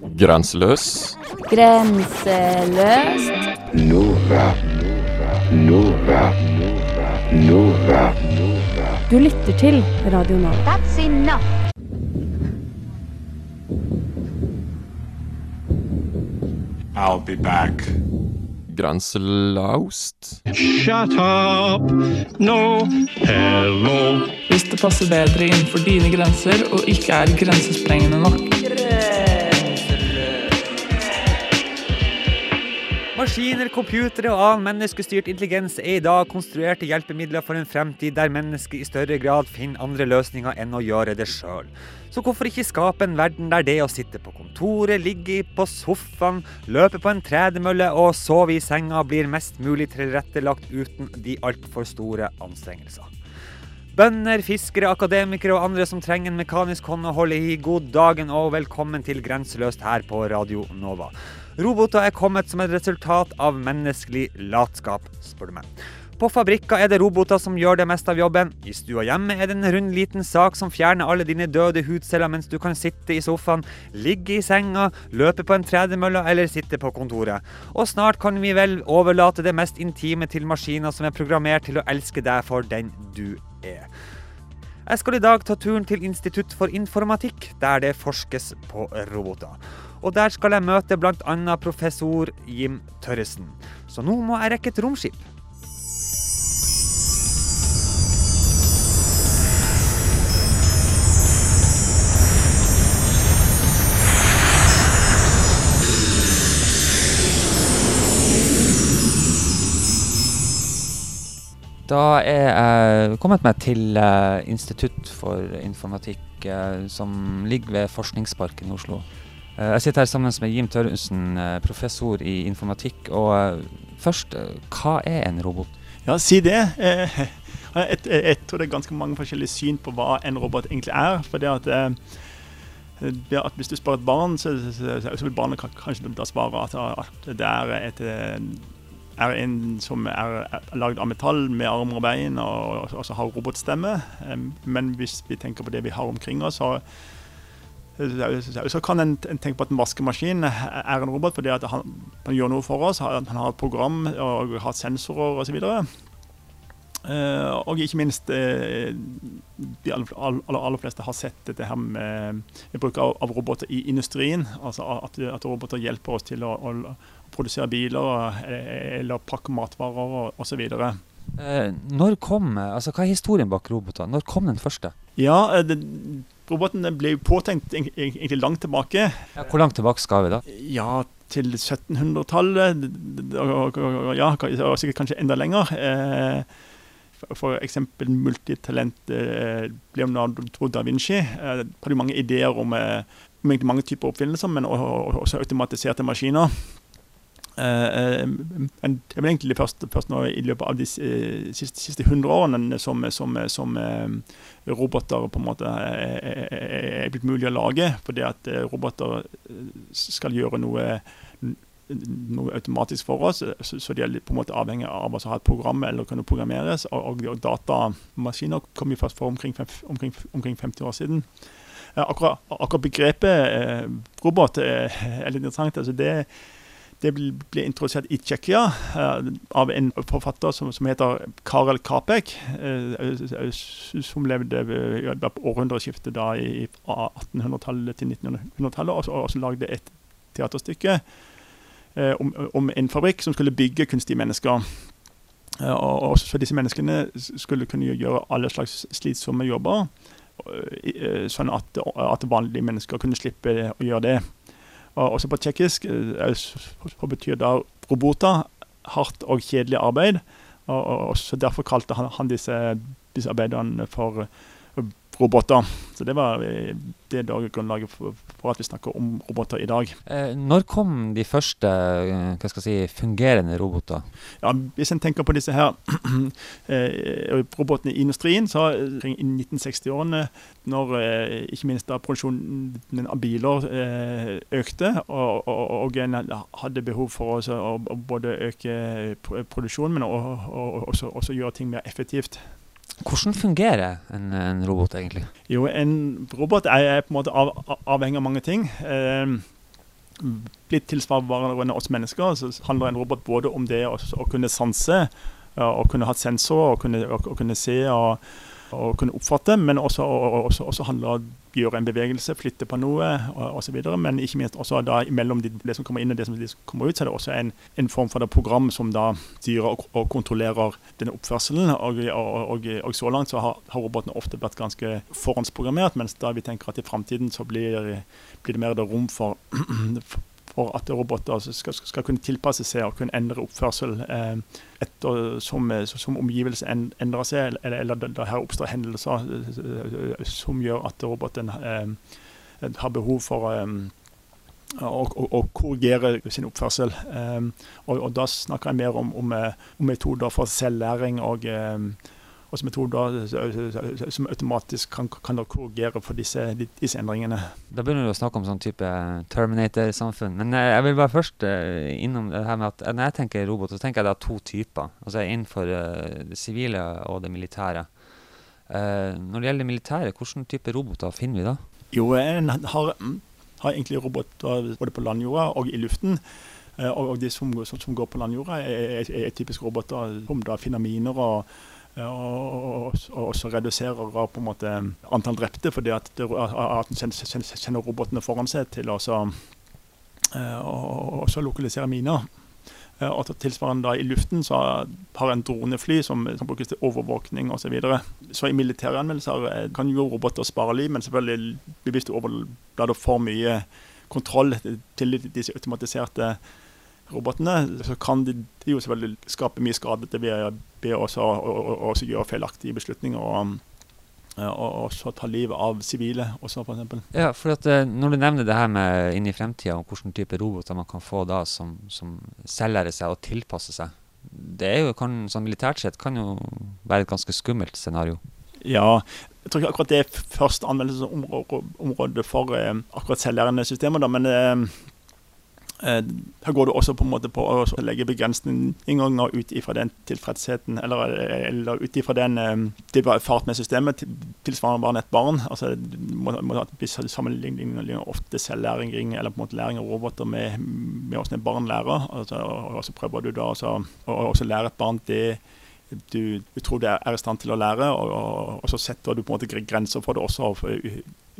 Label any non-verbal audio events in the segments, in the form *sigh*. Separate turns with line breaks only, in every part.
Grenseløs.
Grenseløst.
Nova. Nova. Nova.
Du lytter til Radio Nova.
That's enough.
I'll be back.
Grenselaust.
Shut up! No! Hello!
Hvis det passer bedre innenfor dine grenser og ikke er grensesprengende nok.
Maskiner, computere og annen menneskestyrt intelligens er i dag konstruerte hjelpemidler for en fremtid der mennesket i større grad finner andre løsninger enn å gjøre det sjøl. Så hvorfor ikke skape en verden der det å sitte på kontoret, ligge på sofaen, løpe på en tredemølle og sove i senga blir mest mulig tilrettelagt uten de altfor store anstrengelser. Bønder, fiskere, akademikere og andre som trenger en mekanisk hånd å holde i, god dagen og velkommen til Grenseløst her på Radio Nova. Roboter er kommet som et resultat av menneskelig latskap, spør du meg. På fabrikker er det roboter som gjør det meste av jobben. I stua hjemme er det en rund liten sak som fjerner alle dine døde hudceller mens du kan sitte i sofaen, ligge i senga, løpe på en tredemølle eller sitte på kontoret. Og snart kan vi vel overlate det mest intime til maskiner som er programmert til å elske deg for den du er. Jeg skal i dag ta turen til Institutt for informatikk, der det forskes på roboter. Og der skal jeg møte bl.a. professor Jim Tørresen. Så nå må jeg rekke et romskip. Da er jeg kommet meg til eh, Institutt for informatikk, eh, som ligger ved Forskningsparken i Oslo. Eh, jeg sitter her sammen med Jim Tørresen, eh, professor i informatikk. Og eh, først, hva er en robot?
Ja, si det. Jeg, tror det er ganske mange forskjellige syn på hva en robot egentlig er. For det at, at Hvis du spør et barn, så, vil barnet kanskje da svare at, det er, et, er en som er, lagd av metall med armer og bein og, og så har robotstemme. Men hvis vi tenker på det vi har omkring oss, så, så, kan en, en tenke på at en vaskemaskin er en robot fordi han, han gjør noe for oss. Han har et program og har sensorer osv. Uh, og ikke minst uh, de aller, aller, aller fleste har sett dette her med bruk av, av roboter i industrien. Altså at, at roboter hjelper oss til å, å produsere biler eh, eller pakke matvarer osv.
Uh, når kom, altså Hva er historien bak roboter? Når kom den første?
Ja, eh, det, roboten ble påtenkt egentlig langt tilbake.
Ja, hvor langt tilbake skal vi da?
Ja, til 1700-tallet. d- d- og- og- og- Ja, sikkert kanskje enda lenger. Eh, eksempel multitalent eh, Leonardo da Vinci eh, hadde mange ideer om, om mange typer oppfinnelser, men også automatiserte maskiner. Eh, eh, men er vel egentlig først, først i løpet av de eh, siste, 100 årene som, som, som eh, roboter på en måte er, blitt mulig å lage. Fordi at eh, roboter eh, skal gjøre noe, noe automatisk for oss. Så, de er på en måte avhengig av å ha et program eller kunne programmeres. Og, og datamaskiner kom jo først for omkring, omkring, omkring 50 år siden. Eh, Akkurat, akkurat begrepet eh, robot eh, *laughs* er litt interessant. Altså det, det ble introdusert i Tsjekkia eh, av en forfatter som, som heter Karel Kapek, eh, som levde ved, århundreskiftet da i, fra 1800-tallet til 1900-tallet, og, og som lagde et teaterstykke eh, om, om en fabrikk som skulle bygge kunstige mennesker. Eh, og, og så disse menneskene skulle kunne gjøre alle slags slitsomme jobber, eh, sånn at, at vanlige mennesker kunne slippe å gjøre det. Og også på tsjekkisk eh, betyr da roboter hardt og kjedelig arbeid. Og, og, Derfor kalte han, han disse, disse arbeiderne for roboter. Så det var eh, det grunnlaget for, for at vi snakker om roboter i dag.
Eh, når kom de første eh, hva skal jeg si, fungerende roboter?
Ja, hvis en tenker på disse her *clears throat* eh, robotene i industrien, så omkring i 1960-årene, når eh, ikke minst da produksjonen av biler økte, og, og, og en hadde behov for også å, å både øke produksjonen, men å- å- å- også, også gjøre ting mer effektivt.
Hvordan fungerer en, en robot egentlig?
Jo, en robot er, er på en måte av, av- avhengig av mange ting. Eh, blitt tilsvarende oss mennesker. Så handler en robot både om det å, å kunne sanse, ja, å kunne ha sensorer, å kunne, å, å kunne se og, og kunne oppfatte, men også, også, også handler om å gjøre en bevegelse, flytte på noe osv. Men ikke minst også da mellom det, som kommer inn og det som kommer ut, så er det også en, en form for program som da styrer og, og kontrollerer denne oppførselen. Og, og, og så langt så har, har robotene ofte vært ganske forhåndsprogrammert, mens da vi tenker at i framtiden så blir, blir det mer det rom for *clears throat* for at roboter skal, skal, kunne tilpasse seg og kunne endre oppførsel eh, etter som, som omgivelsene endrer seg, eller, eller det her oppstår hendelser eh, som gjør at roboten eh, har behov for eh, å, korrigere sin oppførsel. Eh, og, og, da snakker jeg mer om, om, eh, om metoder for selvlæring og også metoder som automatisk kan, kan korrigere for disse, disse, endringene.
Da begynner du å snakke om sånn type Terminator-samfunn. Men eh, jeg vil bare først uh, innom det her med at når jeg tenker robot, så tenker jeg det er to typer. Altså innenfor det sivile og det militære. Når det gjelder det militære, hvilken type roboter finner vi da?
Jo, en har, har egentlig roboter både på landjorda og i luften. Og, de som, som, som går på landjorda, er, er, er typiske roboter som da finner miner og og, og, også reduserer på en måte antall drepte, fordi at, at en sender robotene foran seg til å også lokalisere miner. Og tilsvarende da I luften så har en dronefly som, kan brukes til overvåkning osv. Så, så i militære anmeldelser kan jo roboter spare liv, men selvfølgelig du overlater for mye kontroll til disse automatiserte robotene, så kan de, de jo selvfølgelig skape mye skade ved, ved å, å, å gjøre feilaktige beslutninger. og og også ta livet av sivile også, f.eks.
Ja, for at, eh, når du nevner det her med inn i fremtida, og hvilken type roboter man kan få da som, som selvlærer seg og tilpasser seg, det jo, kan, sånn militært sett kan jo være et ganske skummelt scenario.
Ja, jeg tror ikke akkurat det er først anvendelsesområde for eh, akkurat selvlærende systemer, da, men eh, her eh, går det også på en måte på å legge begrensninger ut ifra den tilfredsheten, eller, eller ut ifra den det var fart med systemet, tilsvarende barn et barn. altså må, må sammenligner ofte selvlæring eller på en måte læring av roboter med, med hvordan et barn lærer. Altså, og, så prøver du da også, å lære et barn det du, du, tror det er i stand til å lære, og, og, og, så setter du på en måte grenser for det også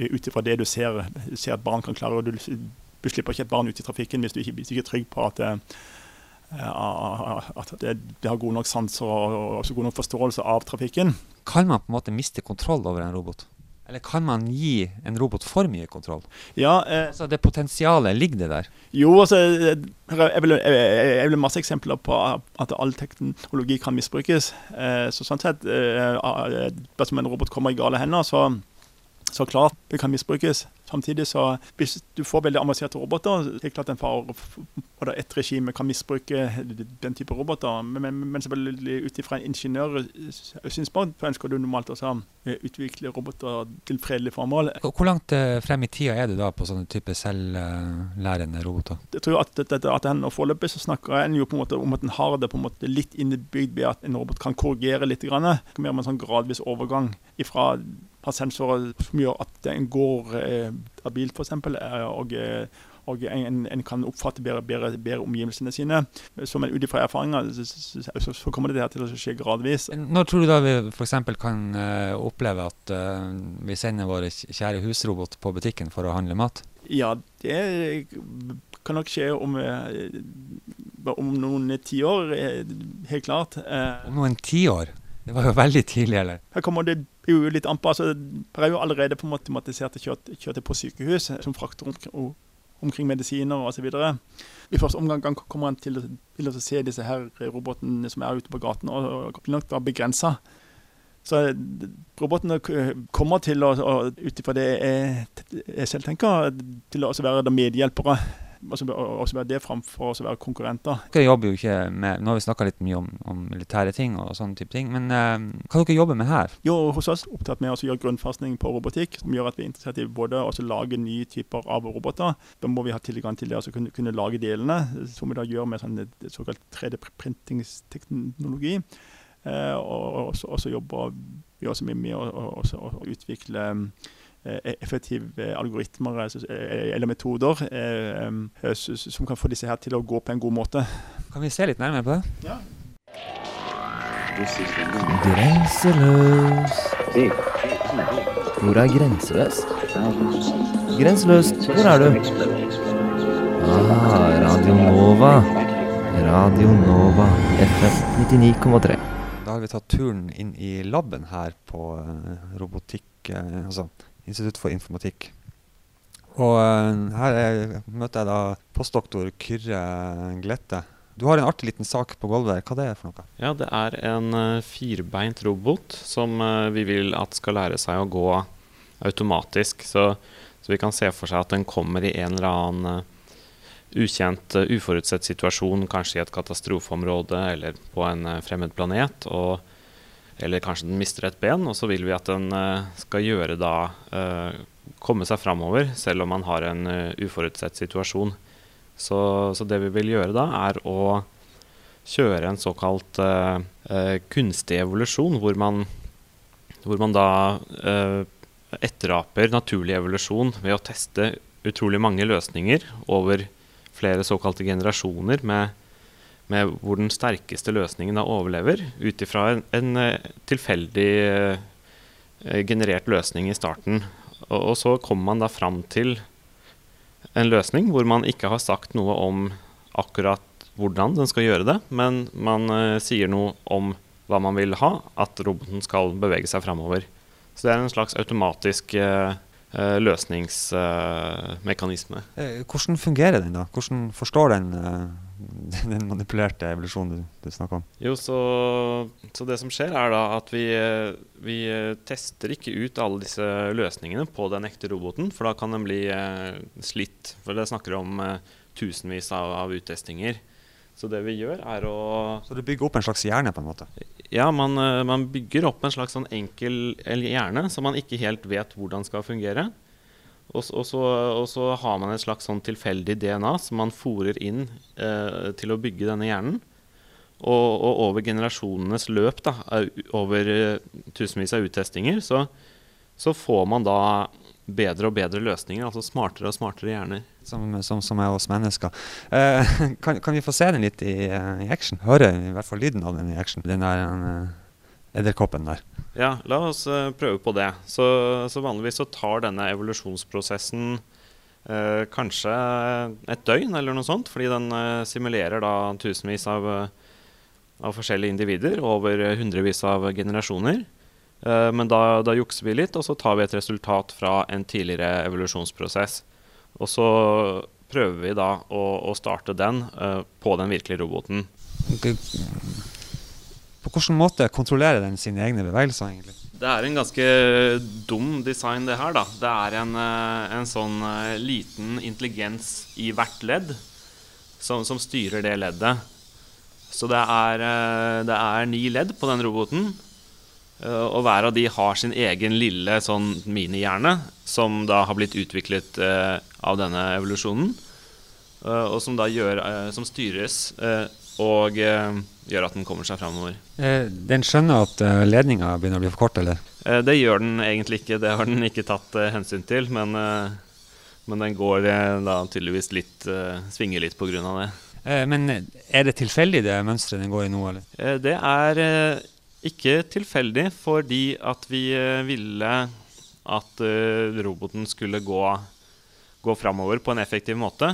ut ifra det du ser, ser at barn kan klare. og du du slipper ikke et barn ut i trafikken hvis du ikke, hvis du ikke er trygg på at, uh, at det, det, har god nok sans og, og god nok forståelse av trafikken.
Kan man på en måte miste kontroll over en robot? Eller kan man gi en robot for mye kontroll?
Ja, eh,
altså Det potensialet, ligger det der?
Jo, altså Jeg vil, jeg vil masse eksempler på at all teknologi kan misbrukes. Eh, så sånn sett, eh, dersom en robot kommer i gale hender, så så klart det kan misbrukes. Samtidig så hvis du får veldig avanserte roboter, det er klart en fare for at et regime kan misbruke den type roboter. Men, men, selvfølgelig ut ifra en ingeniørsynspunkt ønsker du normalt å utvikle roboter til fredelige formål.
Hvor langt eh, frem i tida er det da på sånne type selvlærende roboter?
Jeg tror at, at, at en Foreløpig så snakker en jo på en måte om at en har det på en måte litt innebygd ved at en robot kan korrigere litt. Grann. Mer om en sånn gradvis overgang ifra har sensorer som gjør at den går eh, abilt, f.eks. Og, eh, og en, en, kan oppfatte bedre, bedre, bedre omgivelsene sine. Så en ut ifra erfaringer så, så, kommer det til å skje gradvis.
Når tror du da vi f.eks. kan uh, oppleve at uh, vi sender vår kjære husrobot på butikken for å handle mat?
Ja, det kan nok skje om, om noen tiår, helt klart.
om noen tiår? Det var jo veldig tidlig, eller?
Her kommer det jo litt an. Altså, det er jo allerede på en måte automatiserte kjøretøy på sykehus som frakter om, omkring medisiner osv. I første omgang kommer han til, til, å se disse her robotene som er ute på gaten, og, og blir nok da begrensa. Så robotene kommer til å, ut ifra det jeg, jeg, selv tenker, til å være medhjelpere også, også være det framfor å være konkurrenter.
Dere jobber jo ikke med, Nå har vi snakka litt mye om, om, militære ting, og sånne type ting, men uh, hva dere jobber med her?
Jo, Hos oss er opptatt med å gjøre grunnforskning på robotikk, som gjør at vi er interessert i både å lage nye typer av roboter. Da må vi ha tilgang til det å kunne, kunne, lage delene, som vi da gjør med sånn såkalt 3D-printingsteknologi. Uh, og, og, så jobber vi også med, med å, å, å utvikle eh, effektive algoritmer altså, eh, eller metoder eh, eh, som kan få disse her til å gå på en god måte.
Kan vi se litt nærmere på det?
Ja.
Grenseløs. Hvor er grenseløs? Grenseløs, hvor er du? Ah, Radio Nova. Radio Nova, FM 99,3.
Da har vi tatt turen inn i laben her på eh, robotikk, eh, altså Institutt for informatikk. Og eh, her er, møter jeg da postdoktor Kyrre Glette. Du har en artig liten sak på gulvet. der. Hva det er for noe?
Ja, det er en eh, firbeint robot som eh, vi vil at skal lære seg å gå automatisk. Så, så vi kan se for seg at den kommer i en eller annen ukjent, uforutsett situasjon, kanskje i et katastrofeområde eller på en fremmed planet. Og, eller kanskje den mister et ben, og så vil vi at den eh, skal gjøre da eh, komme seg framover, selv om man har en eh, uforutsett situasjon. Så, så det vi vil gjøre da, er å kjøre en såkalt kunstig evolusjon, hvor man, hvor man da etteraper naturlig evolusjon ved å teste utrolig mange løsninger over flere såkalte generasjoner med, med hvor den sterkeste løsningen da overlever, ut ifra en, en eh, tilfeldig eh, generert løsning i starten. Og, og så kommer man da fram til en løsning hvor man ikke har sagt noe om akkurat hvordan den skal gjøre det, men man uh, sier noe om hva man vil ha, at roboten skal bevege seg framover. Så det er en slags automatisk eh, eh, løsningsmekanisme.
Eh, hvordan fungerer den, da? Hvordan forstår den eh, *laughs* den manipulerte evolusjonen du, du snakker om?
Jo, så, så det som skjer, er da at vi, eh, vi eh, tester ikke ut alle disse løsningene på den ekte roboten, for da kan den bli eh, slitt. For det snakker om eh, tusenvis av, av uttestinger. Så det vi gjør, er å
Så du bygger opp en slags hjerne, på en måte?
Ja, man, eh, man bygger opp en slags sånn enkel hjerne som man ikke helt vet hvordan skal fungere. Og, og, så, og så har man et slags sånn tilfeldig DNA som man fòrer inn eh, til å bygge denne hjernen. Og, og over generasjonenes løp, da, over eh, tusenvis av uttestinger, så, så får man da bedre og bedre løsninger, altså smartere og smartere hjerner.
Som, som, som er oss mennesker. Eh, *laughs* kan, kan vi få se den litt i, eh, i action? Høre i hvert fall lyden av den i action. Den der eh, edderkoppen der.
Ja, la oss eh, prøve på det. Så, så vanligvis så tar denne evolusjonsprosessen eh, kanskje et døgn eller noe sånt, fordi den eh, simulerer da tusenvis av, eh, av forskjellige individer over eh, hundrevis av generasjoner. Eh, men da, da jukser vi litt, og så tar vi et resultat fra en tidligere evolusjonsprosess. Og så prøver vi da å, å starte den på den virkelige roboten.
På hvilken måte kontrollerer den sine egne bevegelser, egentlig?
Det er en ganske dum design, det her. da. Det er en, eh, en sånn eh, liten intelligens i hvert ledd som, som styrer det leddet. Så det er, eh, det er ni ledd på den roboten. eh, Og hver av de har sin egen lille sånn minihjerne, som da har blitt utviklet eh, av denne evolusjonen. eh, Og som da gjør, eh, som styres eh, og eh, gjør at den kommer seg framover.
Eh, den skjønner at eh, ledninga begynner å bli for kort, eller?
Eh, Det gjør den egentlig ikke, det har den ikke tatt hensyn til. Men, men den går da tydeligvis litt Svinger litt pga. det.
Eh, men er det tilfeldig det mønsteret den går i nå, eller?
Eh, Det er ikke tilfeldig fordi at vi ville at roboten skulle gå, gå framover på en effektiv måte.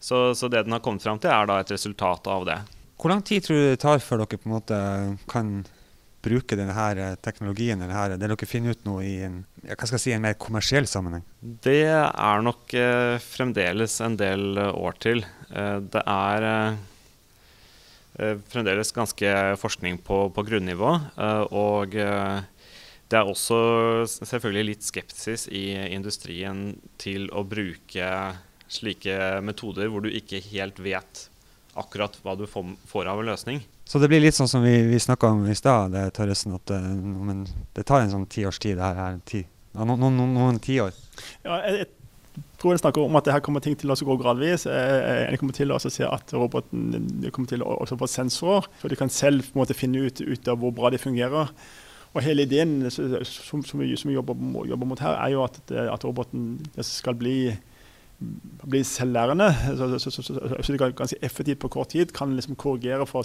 Så, så det den har kommet fram til, er da et resultat av det.
Hvor lang tid tror du det tar før dere på en måte kan bruke denne eh, teknologien, eller det dere finner ut nå i en, si, en mer kommersiell sammenheng?
Det er nok eh, fremdeles en del år til. Eh, det er eh, eh, fremdeles ganske forskning på, på grunnivå. eh, og det er også selvfølgelig litt skepsis i industrien til å bruke slike metoder hvor du ikke helt vet akkurat hva du får, av en løsning.
Så det blir litt sånn som vi, vi snakka om i stad, det, Tørresen, at det, men det tar en sånn ti års tid, det her er ti, ja, no, no, no, noen tiår.
Ja, jeg, jeg tror jeg snakker om at det her kommer ting til å gå gradvis. Eh, Jeg kommer til å se at roboten kommer til å få sensorer, så de kan selv på en måte finne ut, ut av hvor bra de fungerer. Og hele ideen som, som, vi, som vi jobber, jobber, mot her, er jo at, at roboten skal bli, bli selvlærende. Så, så, så, så, kan ganske effektivt på kort tid kan liksom korrigere for,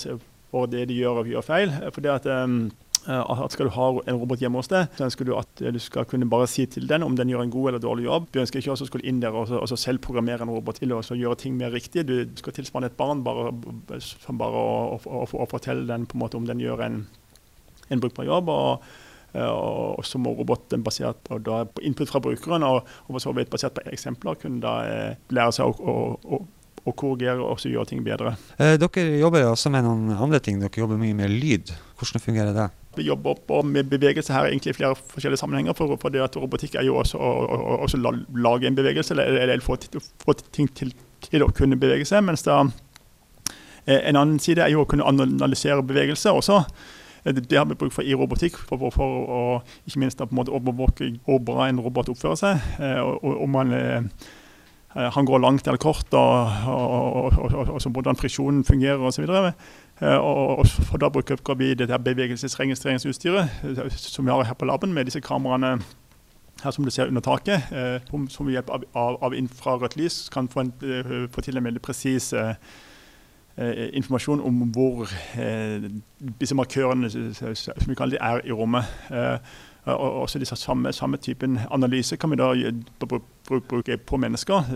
for det de gjør og gjør feil. For det at um, at Skal du ha en robot hjemme hos deg, så ønsker du at du skal kunne bare si til den om den gjør en god eller dårlig jobb. Du ønsker ikke også å skulle inn der og, så, og så selv programmere en robot til å gjøre ting mer riktig. Du skal tilsvarende et barn bare, bare å, å, å, fortelle den på en måte om den gjør en, en brukbar jobb. og og så må roboten basert på, input fra brukeren og, og så vidt basert på eksempler kunne da eh, lære seg å, å, å korrigere og gjøre ting bedre.
Eh, dere jobber også med noen andre ting. Dere jobber mye med lyd. Hvordan fungerer det?
Vi jobber opp med bevegelse her egentlig i flere forskjellige sammenhenger. For, for det at robotikk er jo også å lage en bevegelse, eller, eller få, få, ting til, til, å kunne bevege seg. Mens da, eh, en annen side er jo å kunne analysere bevegelse også. Eh, det har vi bruk for i robotikk, for, for, for å ikke minst på en måte overvåke hvor bra en robot oppfører seg. Eh, om man han går langt eller kort, og, og, og, og hvordan friksjonen fungerer osv. Eh, og, og, da bruker vi det der bevegelsesregistreringsutstyret eh, som vi har her på laben, med disse kameraene her som du ser under taket, eh, som ved hjelp av, av, av infrarødt lys kan få, en, få til en veldig presis eh, informasjon om hvor eh, disse markørene som vi kaller det, er i rommet. Eh, og også disse samme, samme, typen analyse kan vi da bruke på mennesker,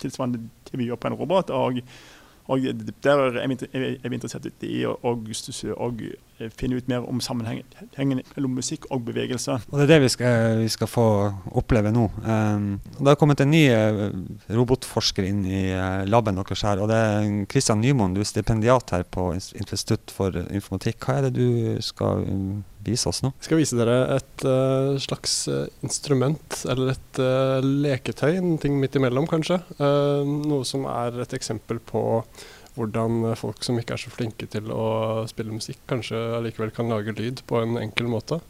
tilsvarende det vi gjør på en robot. og og Der er vi interessert i å, å, finne ut mer om sammenhengen mellom musikk og bevegelse.
Og Det er det vi skal, vi skal få oppleve nå. Um, det har kommet en ny uh, robotforsker inn i uh, laben deres her. og Det er Kristian Nymoen, du er stipendiat her på Institutt for informatikk. Hva er det du skal vise oss nå?
Jeg skal vise dere et uh, slags instrument, eller et leketøy, en ting midt imellom kanskje. noe som er et eksempel på hvordan folk som ikke er så flinke til å spille musikk, kanskje allikevel kan lage lyd på en enkel måte.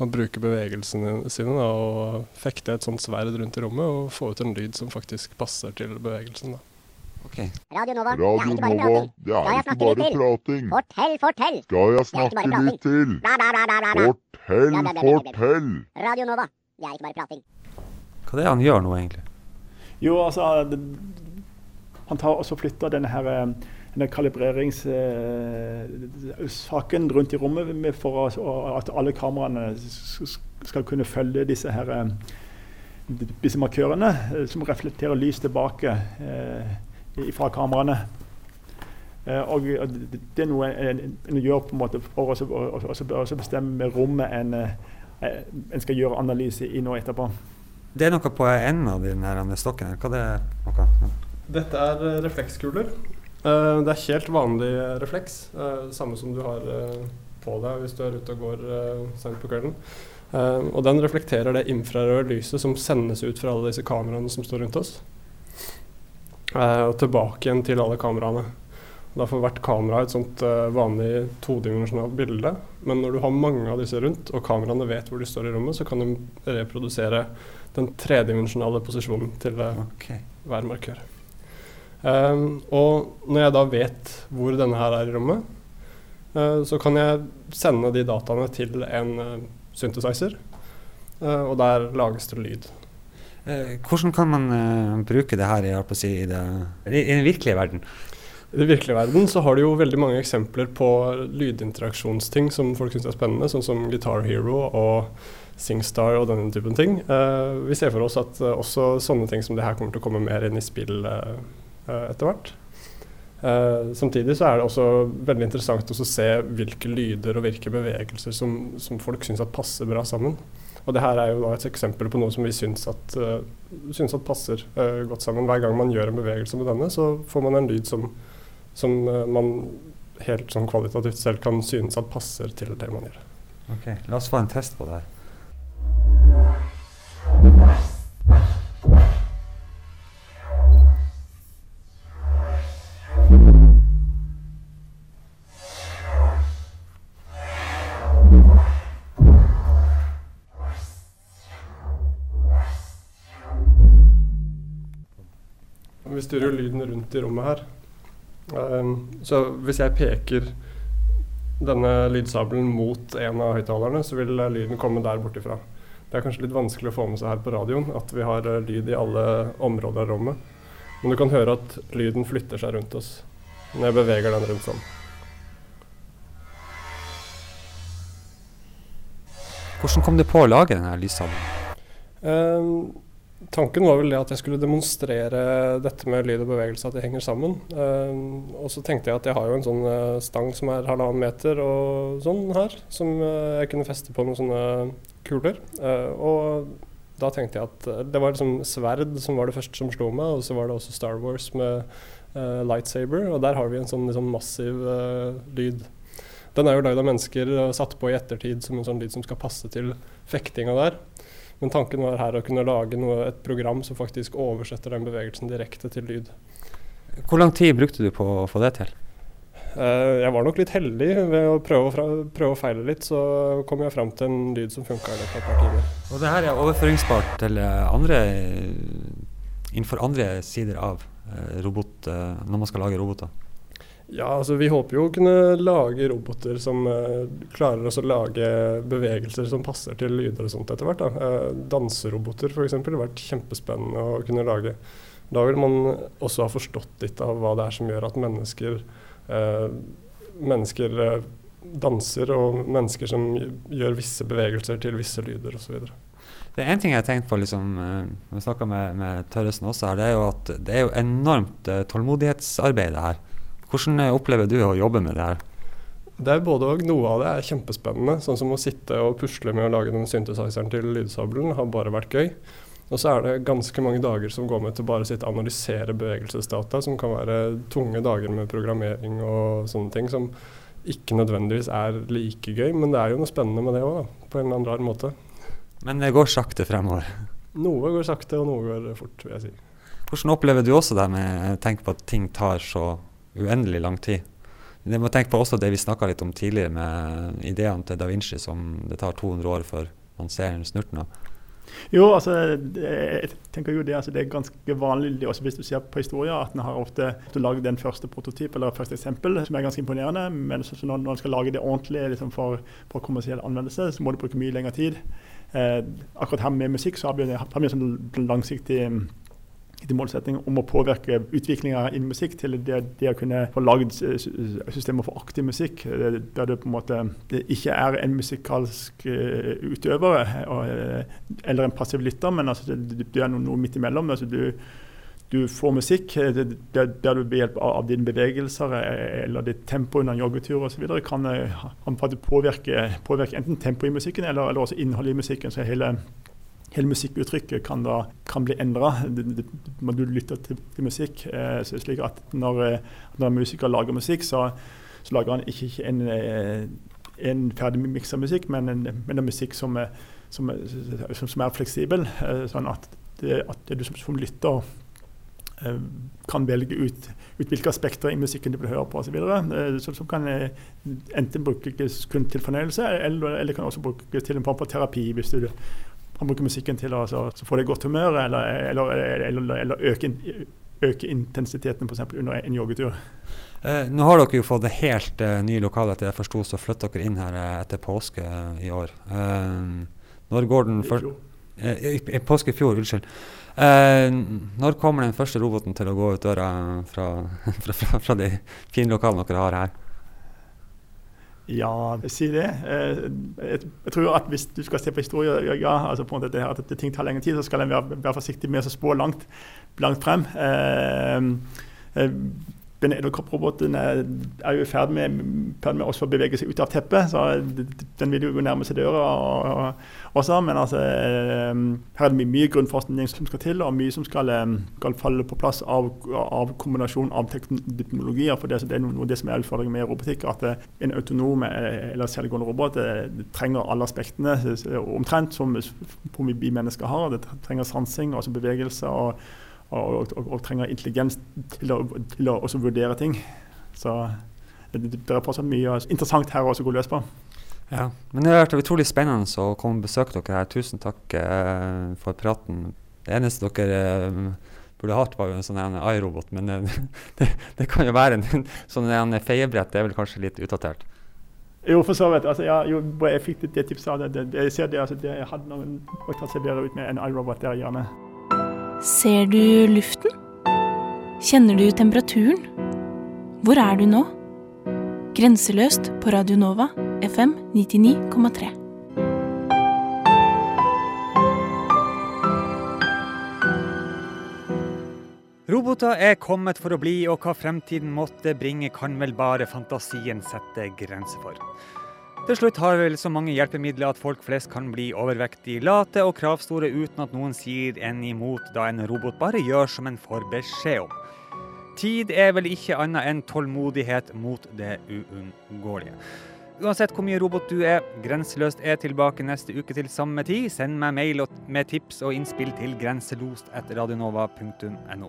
Man bruker bevegelsene sine da, og fekte et sånt sverd rundt i rommet og få ut en lyd som faktisk passer til bevegelsen. da.
Okay.
Radio Nova, Radio det er ikke bare prating.
Det er ikke bare prating.
Fortell, fortell.
Skal jeg snakke litt til?
Bla, bla, bla, bla, bla.
Fortell, fortell.
Radio Nova, det er ikke bare prating.
Hva er det han gjør nå, egentlig?
Jo, altså han tar også flytter denne, her, eh, denne kalibreringssaken rundt i rommet for at alle kameraene skal kunne følge disse, her, eh, disse markørene, eh, som reflekterer lys tilbake fra kameraene. Og det er noe en, en gjør på en måte for å bestemme rommet en, en skal gjøre analyse i nå etterpå.
Det er noe på enden av denne stokken? Hva det er noe?
Dette er reflekskuler. Det er helt vanlig refleks. Samme som du har på deg hvis du er ute og går sent på kvelden. og den reflekterer det infrarøde lyset som sendes ut fra alle disse kameraene som står rundt oss. Og tilbake igjen til alle kameraene. Da får hvert kamera et sånt vanlig todimensjonalt bilde. Men når du har mange av disse rundt, og kameraene vet hvor de står i rommet, så kan de reprodusere den tredimensjonale posisjonen til okay. hver markør. Um, og når jeg da vet hvor denne her er i rommet, uh, så kan jeg sende de dataene til en uh, synthesizer, uh, og der lages det lyd.
Hvordan kan man bruke det her si, i, det, i, den virkelige verden?
I den virkelige verden så har du jo veldig mange eksempler på lydinteraksjonsting som folk syns er spennende, sånn som Guitar Hero og Singstar og denne typen ting. vi ser for oss at også sånne ting som det her kommer til å komme mer inn i spill Eh, etter hvert. Uh, samtidig så er det også veldig interessant å se hvilke lyder og hvilke bevegelser som, som folk syns passer bra sammen. Og det her er jo da et eksempel på noe som vi syns at, uh, syns at passer uh, godt sammen. Hver gang man gjør en bevegelse med denne, så får man en lyd som, som man helt sånn kvalitativt selv kan synes at passer til det man gjør.
Ok, La oss få en test på det her.
Vi styrer lyden rundt i rommet her. Um, så hvis jeg peker denne lydsabelen mot en av høyttalerne, så vil eh, lyden komme der bortifra. Det er kanskje litt vanskelig å få med seg her på radioen at vi har eh, lyd i alle områder av rommet. Men du kan høre at lyden flytter seg rundt oss når jeg beveger den rundt sånn.
Hvordan kom du på å lage denne lydsabelen?
Eh, tanken var vel det at jeg skulle demonstrere dette med lyd og bevegelse, at det henger sammen. Uh, og så tenkte jeg at jeg har jo en sånn eh, stang som er halvannen meter og sånn her, som eh, jeg kunne feste på noen sånne kuler. Uh, og da tenkte jeg at det var liksom sverd som var det første som slo meg, og så var det også Star Wars med uh, lightsaber, og der har vi en sånn liksom massiv lyd. Den er jo lagd av mennesker og satt på i ettertid som en sånn lyd som skal passe til fektinga der. Men tanken var her å kunne lage noe, et program som faktisk oversetter den bevegelsen direkte til lyd.
Hvor lang tid brukte du på å få det til?
Uh, jeg var nok litt heldig ved å prøve, fra, prøve å feile litt, så kom jeg fram til en lyd som funka i løpet av et par timer.
Og det her er overføringsbart til eh, andre innenfor andre sider av eh, robot når man skal lage roboter.
Ja, altså vi håper jo å kunne lage roboter som uh, klarer å lage bevegelser som passer til lyder og sånt etter hvert. Da. Uh, danseroboter f.eks. har vært kjempespennende å kunne lage. Da vil man også ha forstått litt av hva det er som gjør at mennesker, uh, mennesker danser, og mennesker som gjør visse bevegelser til visse lyder osv.
Det er én ting jeg har tenkt på, liksom, når vi snakka med, med Tørresen også, her, det er jo at det er jo enormt tålmodighetsarbeid det her. Hvordan eh, opplever du å jobbe med det her?
Det er både og. Noe av det er kjempespennende, sånn som å sitte og pusle med å lage den synthesizeren til lydsabelen har bare vært gøy. Og så er det ganske mange dager som går med til bare å sitte og analysere bevegelsesdata, som kan være tunge dager med programmering og sånne ting, som ikke nødvendigvis er like gøy. Men det er jo noe spennende med det òg, på en eller annen rar måte.
Men det går sakte fremover.
Noe går sakte, og noe går fort, vil jeg si.
Hvordan opplever du også det med å tenke på at ting tar så uendelig lang tid? Jeg må tenke på også det vi snakka litt om tidligere, med ideene til Da Vinci som det tar 200 år før man ser snurten av.
Jo, altså, jeg tenker jo det, altså, det er ganske vanlig også hvis du ser på historien, at en har ofte, lagd den første prototyp eller første eksempel, som er ganske imponerende. Men så, så når, når en skal lage det ordentlig liksom, for, for kommersiell anvendelse, så må du bruke mye lengre tid. Eh, akkurat her med musikk så har vi, har vi en sånn langsiktig til målsetting om å påvirke utviklinga innen musikk til det, det, å kunne få lagd systemer for aktiv musikk, der det på en måte ikke er en musikalsk uh, utøver eller en passiv lytter, men altså det, det er noe, midt imellom. Altså du, du får musikk der, der du ved hjelp av, dine bevegelser eller ditt tempo under en joggetur osv. kan påvirke, påvirke enten tempoet i musikken eller, eller også innholdet i musikken. så hele hele musikkuttrykket kan da kan bli endra du lytter til, til musikk. Eh, slik at når, eh, når musiker lager musikk, så, så lager han ikke, ikke en, eh, en ferdig miksa musikk, men en, men en musikk som er, som, er, som er, fleksibel. Eh, sånn at, det, at du som, som lytter kan velge ut, ut, hvilke aspekter i musikken du vil høre på osv. Så, så, så kan enten brukes kun til fornøyelse, eller, eller kan også brukes til en form for terapi. hvis du han bruker musikken til å altså, få deg i godt humør, eller, eller, eller, eller øke, øke, intensiteten f.eks. under en joggetur.
Eh, nå har dere jo fått det helt eh, nye lokale etter jeg forsto, så flytter dere inn her uh, etter påske uh, i år. når går den første I, I påske i fjor, unnskyld. når kommer den første roboten til å gå ut døra fra, *laughs* fra, fra, fra de fine lokalene dere har her?
Ja, si det. Jeg, jeg, tror at hvis du skal se på historie, ja, altså på det, at ting tar lengre tid, så skal en være, forsiktig med å spå langt, langt frem. Eh, eh, den edderkopproboten er, jo i ferd med, med også å bevege seg ut av teppet, så den vil jo nærme seg døra også. Men altså, ehm, her er det mye grunnforskning som skal til, og mye som skal, ehm, skal falle på plass av, av kombinasjon av teknologier. for Det, det er noe av det som er utfordringen med robotikk, at eh, en autonom eh, eller selvgående robot eh, trenger alle aspektene omtrent som vi mennesker har. Det trenger sansing, altså bevegelse. og og, og, og, trenger intelligens til å, til å også vurdere ting. Så det, det er fortsatt mye interessant her også å gå løs på.
Ja, men Det har vært utrolig spennende å komme og besøke dere her. Tusen takk eh, for praten. Det eneste dere eh, burde hatt, var jo en sånn iRobot, men eh, *laughs* det, det, kan jo være en *laughs* sånn feiebrett. Det er vel kanskje litt utdatert?
Jo, for så vidt. Altså, ja, jo, jeg fikk det, det tipset det, det, Jeg ser det, altså, det hadde noen å tatt seg bedre ut med en iRobot der, gjerne.
Ser du luften? Kjenner du temperaturen? Hvor er du nå? Grenseløst på Radio Nova, FM 99,3.
Roboter er kommet for å bli, og hva fremtiden måtte bringe, kan vel bare fantasien sette grenser for. Til slutt har vel så mange hjelpemidler at folk flest kan bli overvektige, late og kravstore uten at noen sier en imot, da en robot bare gjør som en får beskjed om. Tid er vel ikke annet enn tålmodighet mot det uunngåelige. Uansett hvor mye robot du er, Grenseløst er tilbake neste uke til samme tid. Send meg mail med tips og innspill til grenselost.radionova.no.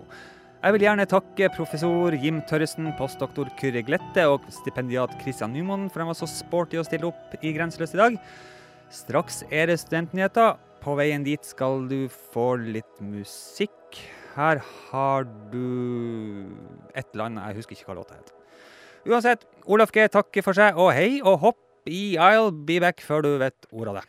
Jeg vil gjerne takke professor Jim Tørresen, postdoktor Kyrre Glette og stipendiat Christian Nymoen for at han var så sporty å stille opp i Grenseløst i dag. Straks er det studentnyheter. På veien dit skal du få litt musikk. Her har du et eller annet, jeg husker ikke hva låta het. Uansett, Olaf G takker for seg, og hei og hopp i I'll be back før du vet ordet av det.